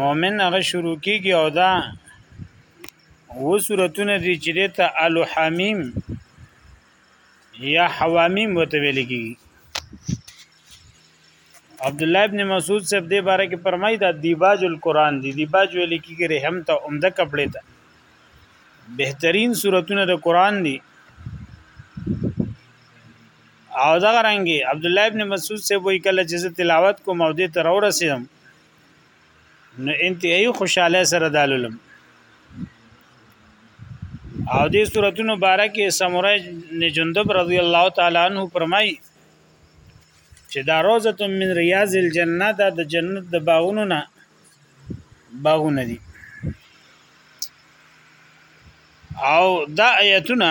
مؤمن هغه شروع کیږي او دا و سورتونه دي چې د ته الحمیم یا حوامیم وته ویل کیږي عبد الله ابن مسعود صاحب دې باره کې فرمایي دا دیباج القرآن دی دیباج ویل کیږي رحم ته عمده کپڑے ته بهترین سورتونه د قرآن دي او دغه رنګي عبد الله ابن مسعود سے وای کله چې تلاوت کوم او دې تر ورسېدم نو انتهایی خوشاله سره دالولم او دې صورتونو بارکه سمره نجندب رضی الله تعالی عنہ فرمای چې دا روزه من ریاض الجنه دا د جنت د باغونو نه باغونه دي او دا آیتونه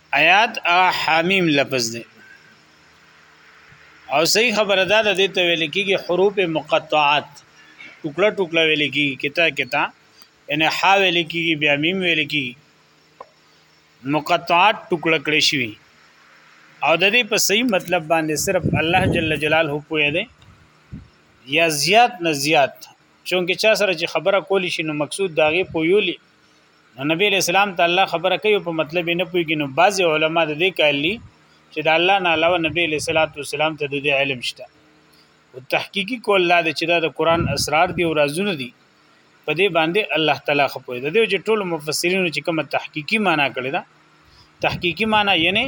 آیات حامیم لفظ دی او صحیح خبره ده د دې ته ویل کېږي حروف مقطعات ټوکړه ټوکړه ویل کېږي کتا کتا ان ح ویل کېږي بیا میم ویل کېږي مقطعات ټوکړه کړی شي او د دې په صحیح مطلب باندې صرف الله جل جلاله پوهه ده یا زیات نه زیات چونکه چا سره چې خبره کولی شي نو مقصود داغه پویولی نبی علیہ السلام ته الله خبره کوي په مطلب نه پويږي نو بعضي علما د دې کالي چې د الله نه علاوه نبی علیہ الصلوۃ والسلام ته د علم شته او تحقیقی کول لا د چې د قران اسرار دی او رازونه دي په دې باندې الله تعالی خپوي د دې چې ټول مفسرین چې کوم تحقیقی معنا کړی دا تحقیقی معنا یعنی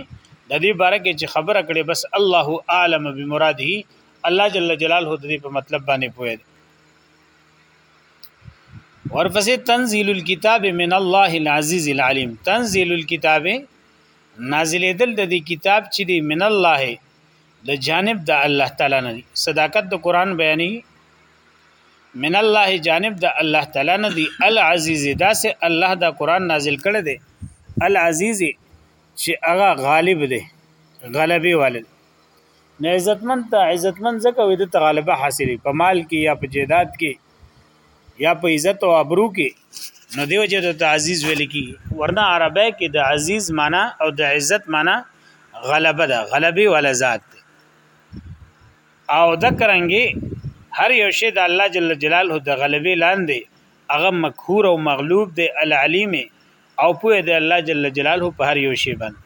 د دې باره کې چې خبره کړي بس الله عالم بمراده الله جل جلاله د دې په مطلب باندې پوهه ورپسې تنزيل الكتاب من الله العزيز العليم تنزيل الكتاب نازلې دل د دې کتاب چې دی من الله د جانب د الله تعالی نه صداقت د قران بیانې من الله جانب د الله تعالی نه دی العزيز دا سه الله دا قران نازل کړی دی العزيز چې هغه غالب دی غلبي والد نه عزتمن ته عزتمن ځکه وي د غالبه حاصلې په مال کې یا په جیدات کې یا په عزت او ابرو کې نو دیو چې د عزیز ویل کی ورنه عربی کې د عزیز معنی او د عزت معنی غلبه ده غلبي ولا ذات ده او ذکرانګي هر یو شی د الله جل جلاله د غلبي لاندې هغه مقهور او مغلوب دی العلیم او په د الله جل جلاله په هر یو شی باندې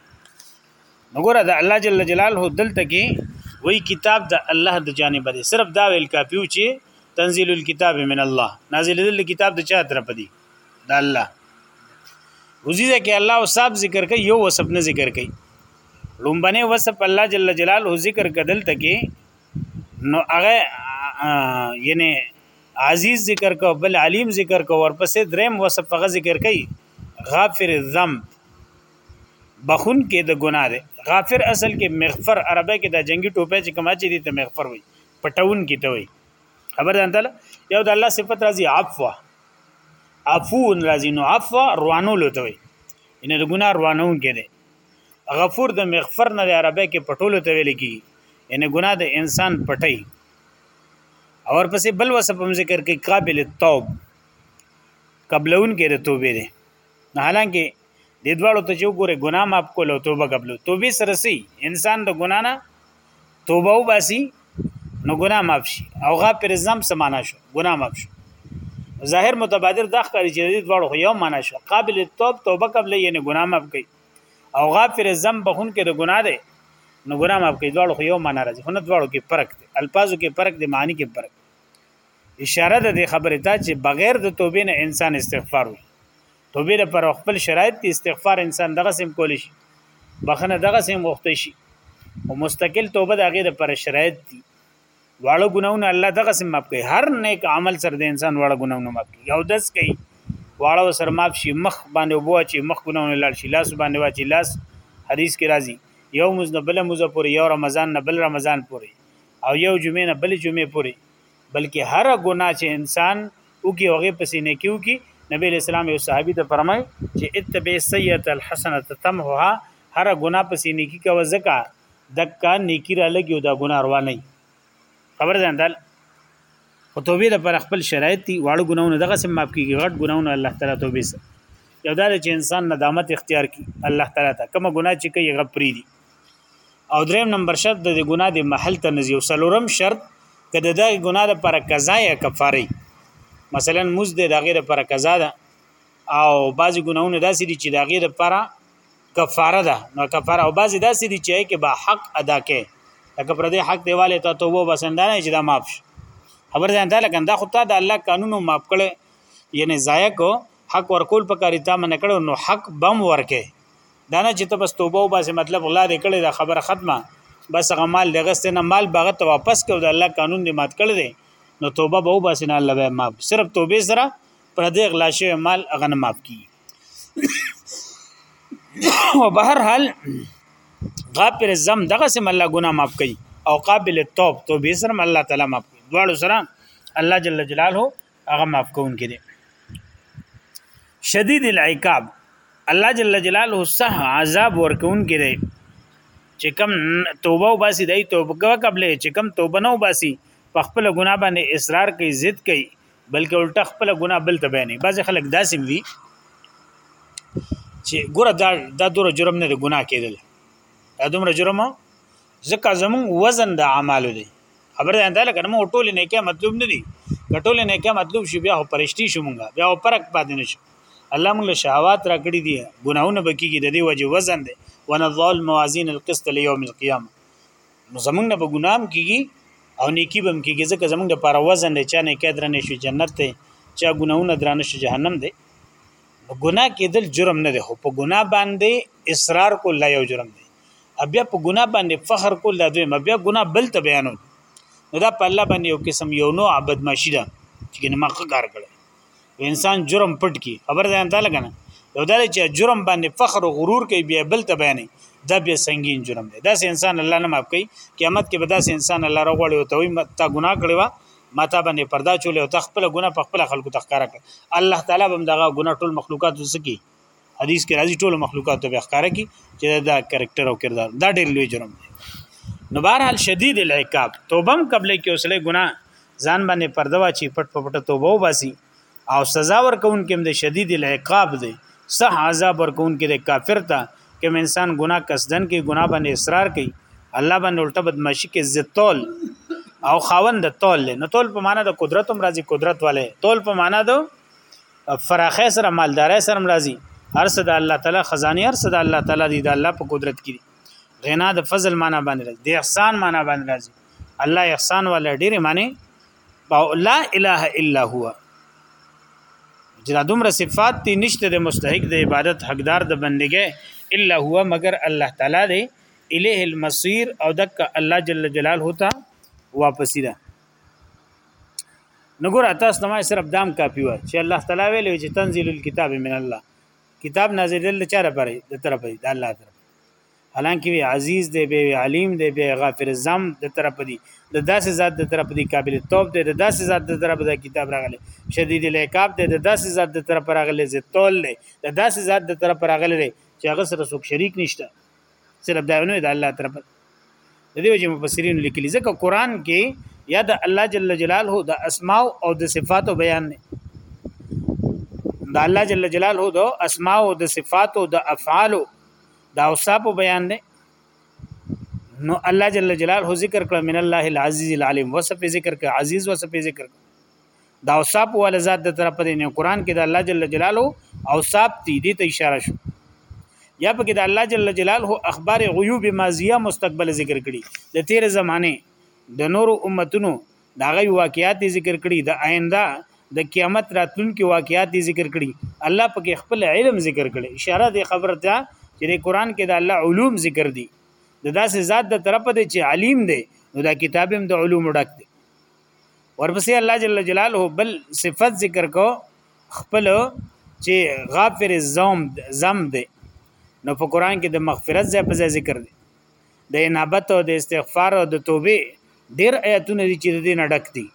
نګوره د الله جل جلاله دلته کې وی کتاب د الله د جانب دی صرف دا ویل کافی و چې تنزيل الكتاب من الله نازل دل کتاب د چا طرف دی د الله وزیزه کې الله او صاحب ذکر کوي یو وسب نه ذکر کوي لومبنه وسب الله جل جلاله ذکر کدل تکي نو هغه یعنی عزیز ذکر کو بل علیم ذکر کو ورپسې دریم وسب هغه ذکر کوي غافر الذنب بخون کې د ګناه ده غافر اصل کې مغفر عربی کې د جنگي ټوپه چې کما چې دي ته مغفر وي پټون کې ته وي خبر ده انتل یو د الله صفت راځي عفو عفو راځي نو عفو روانو لته وي ان د ګناه روانو کې ده غفور د مغفر نه د عربی کې پټول ته ویل کی ان ګناه د انسان پټي اور پسې بل وسپم ذکر کې قابل توب قبلون کې د توبې ده نه حالانکه د دواړو ته چې وګوره ګناه ماف کول او توبه قبول توبه سره سي انسان د ګناه نه توبه وباسي نو ګناه ماف شي او غافر ذنب سمانا شو ګناه ماف شو ظاهر متبادر دا ښکاري چې د دواړو یو معنا شو قابل توب توبه قبل یې نه ګناه ماف کوي او غافر ذنب بخون کې د ګناه ده نو ګناه ماف کوي دواړو یو معنا راځي خو نه دواړو کې فرق دی الفاظو کې فرق دی معنی کې فرق اشاره ده د خبره ته چې بغیر د توبې نه انسان استغفار وي توبې لپاره خپل شرایط دي استغفار انسان دغه سم کول شي بخنه دغه سم غوښته شي او مستقل توبه دغه د پر شرایط دي واړه ګناونه الله دغه سم معاف کوي هر نیک عمل سره د انسان واړه ګناونه معاف کوي یو دس کوي واړه سر معاف شي مخ باندې وبو چې مخ ګناونه لاړ شي لاس باندې واچي لاس حدیث کې راځي یو مز نه بل مز پورې یو رمضان نه بل رمضان پورې او یو جمعې نه بل جمعې پورې بلکې هر ګناه چې انسان وکي هغه پسې نه کیو کی نبی اسلام یو صحابي ته فرمای چې اتبع سیئه الحسنه تتمها هر ګناه پسې نه کی کوي زکه دکا نیکی را لګي او دا ګناه رواني خبر ده اندل خو توبې د پر خپل شرایط دي واړو ګناونه دغه سم معاف کیږي غټ ګناونه الله تعالی توبې سره یو دا چې انسان ندامت اختیار کی الله تعالی ته کوم ګناه چې کوي غفري دي او دریم نمبر شرط د ګناه د محل ته نزي او سلورم شرط کده د ګناه د پر قضا یا کفاره مثلا مز د غیر پر قضا ده او بعضی ګناونه داسې دي چې د غیر پر کفاره ده نو کفاره او بعضی داسې دي چې کې به حق ادا کې لکه پر دې حق دیواله ته توبه بسندانه چې دا معاف خبر ځان ته لکه دا خو ته د الله قانونو معاف کړي یعنی ضایع کو حق ورکول پکاري تا من کړو نو حق بم ورکه دا نه چې ته بس توبه وباسې مطلب غلا دې کړې دا خبره ختمه بس هغه مال دغه ستنه مال باغ ته واپس کړو د الله قانون دې مات کړ دې نو توبه به وباسې نه الله به معاف صرف توبه سره پر دې غلا شوی مال هغه نه معاف کی او بهر حال غافر الذنب دغه سم الله ګناه معاف کوي او قابل التوب توبه سره الله تعالی معاف کوي دواړو سره الله جل جلاله هغه معاف کون کې دي شدید العقاب الله جل جلاله صح عذاب ورکون کې دي چې کم توبه وباسي دای توبه کوه قبل چې کم توبه نه وباسي په خپل ګناه باندې اصرار کوي ضد کوي بلکې الټه خپل ګناه بل ته بیانې بعض خلک داسې وي چې ګوره دا دا دوره جرم نه دی ګناه کېدل دا دومره جرم ځکه زمون وزن د اعمالو دی خبر ده انده لکه نو ټول نه کې مطلوب نه دی ټول نه کې مطلوب شي بیا پرشتي شو مونږه بیا پرک پاتې نشو الله مونږ له شهوات را کړی دی ګناونه بکیږي د دې وجه وزن دی ونظل موازین القسط ليوم القيامه نو زمونږ نه به ګنام کیږي او نیکی بم کیږي ځکه زمونږ د پر وزن دی چا نه کې درنه شو جنت ته چا ګناونه درنه شو جهنم دی ګناه کېدل جرم نه دی خو په ګناه باندې اصرار کول لا یو جرم دی بیا په ګناه باندې فخر کول دا دوی بیا ګناه بل ته بیانو نو دا په الله باندې یو قسم یو نوع بدمعشی ده چې کنه ما کار کړی انسان جرم پټ کی خبر ده انده لګنه یو دا چې جرم باندې فخر او غرور کوي بیا بل ته بیانې دا بیا سنگین جرم دی دا انسان الله نه معاف کوي قیامت کې به دا انسان الله راغړي او ته وي تا ګناه کړی و ما تا باندې پردا چولې او تخپل ګناه په خپل خلکو تخکارا کړ الله تعالی به دغه ګناه ټول مخلوقات وسکی حدیث کې راځي ټول مخلوقات ته ښکارا کی چې دا کریکټر او کردار دا ډېر لوی جرم دی نو بهرحال شدید العقاب توبم قبل کې اوسله ګناه ځان باندې پرده واچي پټ پټ توبه وباسي او سزا ورکون کې د شدید العقاب دی صح عذاب ورکون کې د کافر ته کوم انسان ګناه قصدن کې ګناه باندې اصرار کوي الله باندې الټه بدمعشي کې زتول او خاوند تول نو تول په معنا د قدرت هم راځي قدرت والے تول په معنا د فراخه سره مالداري سره مرضی هر څه د الله تعالی خزانه هر څه د الله تعالی دی د الله په قدرت کې غنا د فضل معنا باندې راځي د احسان معنا باندې راځي الله احسان ولا ډېر معنی لا اله الا هو چې دا دومره صفات دي نشته د مستحق د عبادت حقدار د بندګۍ الا هو مگر الله تعالی دی الیه المصیر او دک الله جل جلاله هوتا واپسی ده نګور تاسو ته ما صرف دام کافی و چې الله تعالی ویل چې تنزيل الكتاب من الله کتاب نازل دل چا لپاره د طرف دی د الله طرف حالانکه وی عزیز دی به علیم دی به غافر زم د طرف دی د داسې ذات د طرف دی قابل توب دی د داسې ذات د طرف د کتاب راغلی شدید العقاب دی د داسې ذات د طرف راغلی زتول دی د داسې ذات د طرف راغلی چې هغه سره څوک شریک نشته صرف دا نه د الله طرف د دې وجه مفسرین لیکلي ځکه قران کې یا د الله جل جلاله د اسماء او د صفاتو بیان دی د الله جل جلاله د اسماء او د صفاتو د افعال د اوصاف بیان دی نو الله جل جلاله ذکر کړ من الله العزیز العلیم وصف ذکر کړ عزیز وصف ذکر کړ دا اوصاف ول ذات د طرف دی نه قران کې د الله جل جلاله اوصاف دي دې ته اشاره شو یا په کې د الله جل جلاله اخبار غیوب ماضیه مستقبل ذکر کړي د تیر زمانه د نورو امتونو دا غي واقعیات ذکر کړي د آینده د قیامت راتلونکو واقعیات ذکر کړي الله پکې خپل علم ذکر کړي اشاره د خبره ته چې د قران کې د الله علوم ذکر دي د داسې ذات د طرف دی چې علیم دی نو دا کتاب هم د علوم ډک دی ورپسې الله جل جلاله بل صفت ذکر کو خپل چې غافر الذنب ذنب دی نو په قران کې د مغفرت ځای په ځای ذکر دی د انابت او د استغفار او د توبې ډیر آیاتونه دي چې د دې نه ډک دي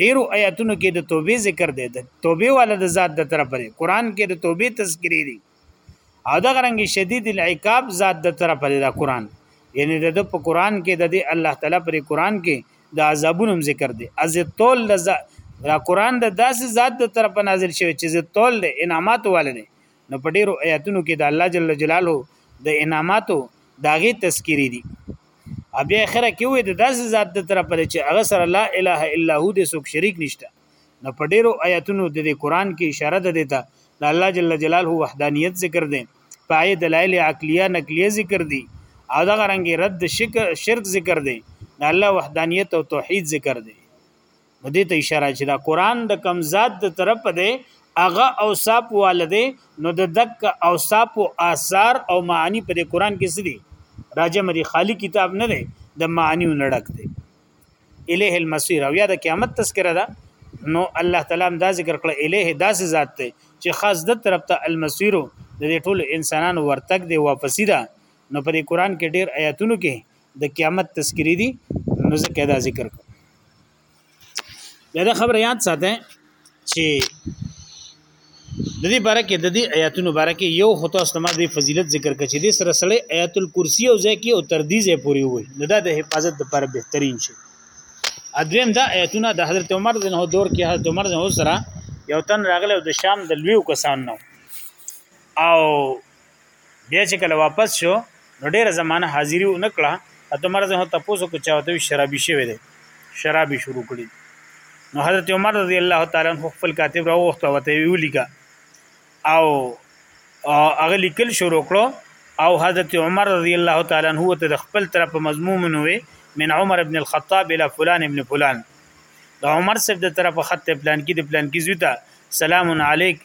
ډیرو آیاتونو کې د توبې ذکر دی د توبې والا د ذات د طرف لري قران کې د توبې تذکری دي او دا غرنګ شدید العقاب ذات د طرف لري دا قران یعنی د په قران کې د الله تعالی پر قران کې د عذابونو ذکر دی از تول دا قران د داسې ذات د طرف نازل شوی چې تول د انعامات والده نو په ډیرو آیاتونو کې د الله جل جلاله د انعاماتو داغه تذکری دي بیا اخره کې وې د داسې ذات د طرف لري چې هغه سره لا اله الا هو د سوک شریک نشته نو په ډیرو آیاتونو د قران کې اشاره ده دیتا د الله جل جلاله وحدانیت ذکر دی پای دلایل عقلیه نقلیه ذکر دی او دا غرنګ رد شک شرک ذکر دی د الله وحدانیت او توحید ذکر دی نو دې ته اشاره چې دا قران د کم ذات د طرف دی هغه اوصاف والده نو د دک اوصاف او آثار او معنی په قران کې سړي راجه مری خالی کتاب نه دی د معنی نړک دی الیه المصير او یا د قیامت تذکره ده نو الله تعالی هم دا ذکر کړ الیه داسې ذات ته چې خاص د طرف ته المصير د ټول انسانانو ورتګ دی واپسی ده نو په قرآن کې ډیر آیاتونو کې د قیامت تذکری دي نو ځکه دا ذکر کړ دا خبره یاد ساته چې د دې باره کې د دې آیاتونو باره کې یو خطا استما د فضیلت ذکر کچې دې سره سره آیات الکرسی او ځکه او تر دې ځې پوری وي نو دا د حفاظت لپاره بهترین شي ادریم دا آیاتونه د حضرت عمر رضی الله دور کې حضرت عمر رضی الله سره یو تن راغله د شام د لویو کسان نو او بیا چې کله واپس شو نو ډیره زمانه حاضری نه کړه اته مرز هو تاسو کو چاوته شرابي شوی دی شرابي شروع کړی نو حضرت عمر رضی الله تعالی عنہ خپل کاتب راوغوښته او ته ویلیګا او هغه لیکل شروع کړو او حضرت عمر رضی الله تعالی عنہ ته د خپل طرف مضمون نوې من عمر ابن الخطاب الى فلان ابن فلان د عمر صاحب د طرف خط پلان کې د پلان کې زوتا سلام علیک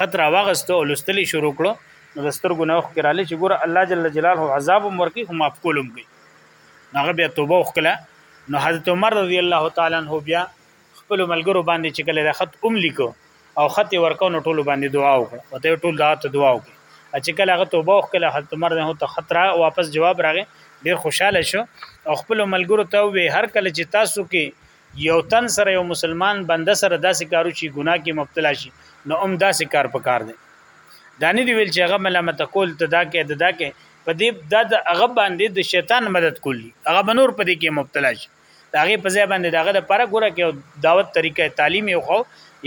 خط را واغستو او لستلی شروع کړو نو د سترګو نه اوښکې رالی چې ګوره الله جل جلاله عذاب هم ورکي خو معاف کول هم کوي هغه بیا توبه وکړه نو حضرت عمر رضی الله تعالی عنہ بیا خپل ملګرو باندې چې کله د خط اوم لیکو او خط ورکو نو ټول باندې دعا وکړه او ته ټول دا ته دعا وکړه چې کله هغه توبه وکړه حضرت عمر نه ته خطر واپس جواب راغی ډیر خوشاله شو او خپل ملګرو ته وی هر کله چې تاسو کې یو تن سره یو مسلمان بنده سره داسې کارو چې ګناه کې مبتلا شي نو هم داسې کار پکار دی دا نه دی ویل چې هغه ملامت کول ته دا کې دا کې په دې د هغه باندې د شیطان مدد کولی هغه بنور په دې کې مبتلا شي داغه په ځای باندې داغه د پاره ګوره کې دعوت طریقه تعلیم یو خو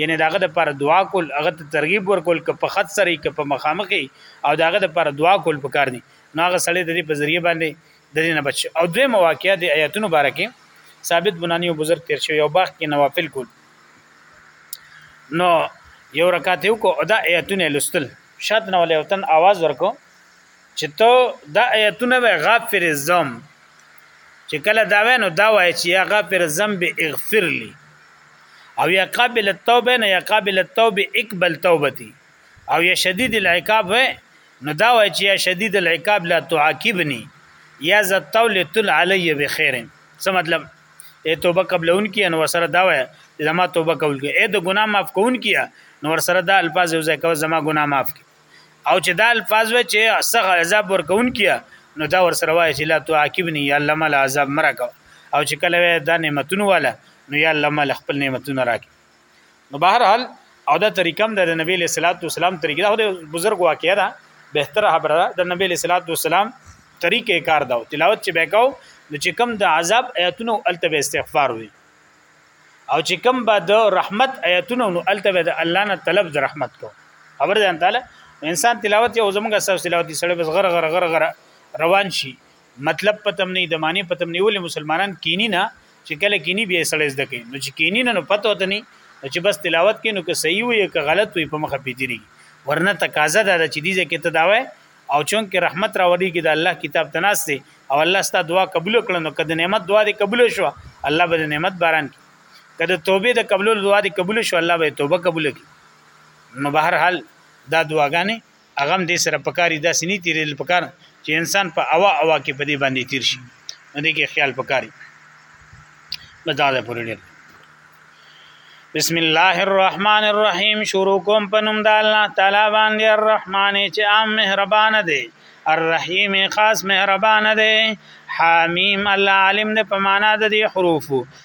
یعنی داغه د پاره دعا کول هغه ته ترغیب ورکول ک په خط سره ک په مخامخي او داغه د پاره دعا کول پکار دي ناغه سړی د دې په ذریعہ باندې د دې نه بچ او دوی مواقعه د آیاتونو باره کې ثابت بنانی او بزرگ تیر شوی او باغ کې نوافل کول نو یو رکعت یو کو ادا آیاتونه لستل شاد نه ولې وطن आवाज ورکو چې ته دا آیاتونه به غافر الذم چې کله دا وینو دا وای چې یا غافر الذنب اغفر لي او یا قابل التوبه نه یا قابل التوبه اقبل توبتي او یا شدید العقاب وای نو دا وای چې یا شدید العقاب لا تعاقبنی یا ز طول تل علی بخیر څه مطلب ای توبه قبلون کی نو سره دا وای زما توبه قبول کی ای د ګناه معاف کون کی نو سره دا الفاظ یو ځکه زما ګناه معاف کی او چې دا الفاظ و چې سغه عذاب ورکون کی نو دا ور سره وای چې لا تعاقبنی یا الله مل عذاب مرکو او چې کله دا نعمتونه والا نو یا الله مل خپل نعمتونه راکې نو بهر حال او دا طریقم د نبی له صلوات و سلام طریقې دا د بزرګ واقعیا ده بهتره خبره ده د نبی له صلوات و سلام طریقې کار دا تلاوت چې بکاو نو چې کم د عذاب آیاتونو الته به استغفار وي او چې کم به د رحمت آیاتونو نو الته به د الله نه طلب د رحمت کو خبر ده تعالی انسان تلاوت یو زمونږه سره تلاوت سره بس غره غره غره غره روان شي مطلب پتم نه د معنی پتم نه ولې مسلمانان کینی نه چې کله کینی بیا سړی زده کوي نو چې کینی نه نو پته وته نه چې بس تلاوت کینو که صحیح وي که غلط وي په مخه پیتری ورنه تقاضا ده چې دې ځکه ته داوي او چون کې رحمت راوړي کې د الله کتاب تناسته او الله ستا دعا قبول کړه نو کده نعمت دعا دې قبول شو الله به نعمت باران کی کده توبه د قبول دعا دې قبول شو الله به توبه قبول کی نو بهر حال دا دعاګانې هغه هم دې سره پکاري داسې نه تیرېدل پکار چې انسان په اوا اوا کې په دې باندې تیر شي نو دې کې خیال پکاري بدا ده پورې ډېر بسم الله الرحمن الرحیم شروع کوم په نوم د الله تعالی باندې الرحمن چې عام مهربان دی الرحیم خاص مهربان دی حامیم الله عالم د په معنا د دې حروفو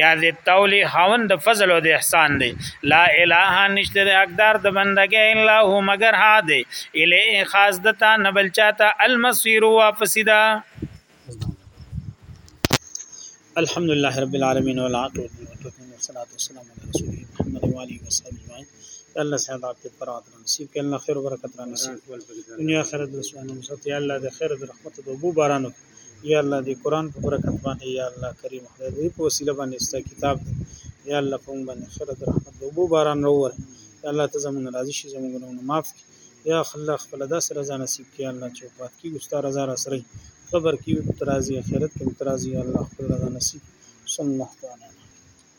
یا د تولی خاوند د فضل او د احسان دی لا اله نشته د حقدار د بندګی الا هو مگر ها دی الی خاص دتا نه بل چاته المسیر واپس دا الحمد لله رب العالمین والعاقبۃ للمتقین والصلاة والسلام علی رسول محمد و علیه وصحبه اجمعین الله سعادت پر نصیب کړه الله خیر او برکت را نصیب کړه دنیا آخرت د سوانه مصط یا الله د خیر د رحمت د بو بارانو یا الله د قران په برکت باندې یا الله کریم خدای دې په وسیله باندې ستا کتاب دی یا الله په موږ باندې خیر د رحمت د بو باران راوړي یا الله ته زموږ راضي شي زموږ ګناونه معاف کړي یا الله خپل داس رضا نصیب کړي الله چې وفات کیږي ستا رضا را سره خبر کیږي ترازی اخرت کې ترازی الله خپل رضا نصیب صلی الله تعالی